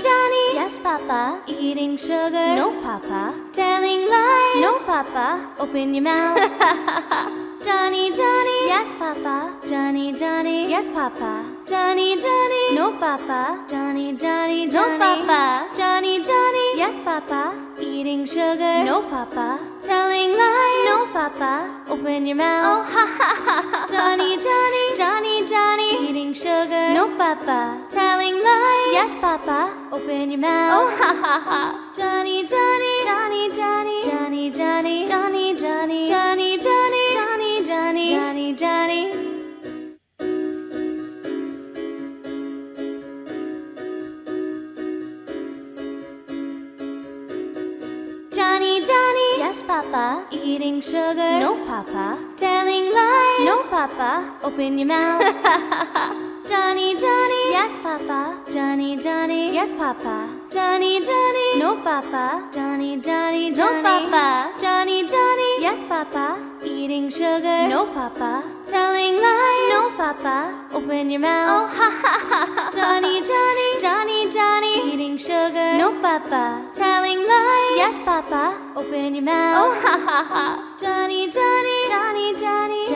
Johnny, yes, Papa. Eating sugar? No, Papa. Telling lies? No, Papa. Open your mouth. Johnny, Johnny. Yes, Papa. Johnny, Johnny. Yes, Papa. Johnny, Johnny. No, Papa. Johnny, Johnny, Johnny. No, Papa. Johnny, Johnny. Yes, Papa. Eating sugar? No, Papa. Telling lies? No, Papa. Open your mouth. Oh, ha, ha, ha, ha. Johnny, Johnny. Johnny, Johnny. Eating sugar? No, Papa. Telling lies? Yes, Papa. Open your mouth. Oh, ha, ha, ha. Johnny, Johnny. Johnny, Johnny. Johnny, Johnny. Johnny, Johnny. Johnny, Johnny. Johnny, Johnny. Johnny, Johnny. Johnny, Johnny. Yes, Papa. Eating sugar. No, Papa. Telling lies. No, Papa. Open your mouth. Johnny, Johnny. Yes, Papa. Johnny, Johnny. Yes, Papa. Johnny, Johnny. No, Papa. Johnny, Johnny. No, Papa. Johnny, Johnny. Yes, Papa. Eating sugar. No, Papa. Telling lies. No, Papa. Open your mouth. Oh, ha, ha, ha. Johnny, Johnny. Johnny, Johnny. Eating sugar. No, Papa. Telling lies. Yes, Papa. Open your mouth. Oh, ha, ha, ha. Johnny, Johnny. Johnny, Johnny.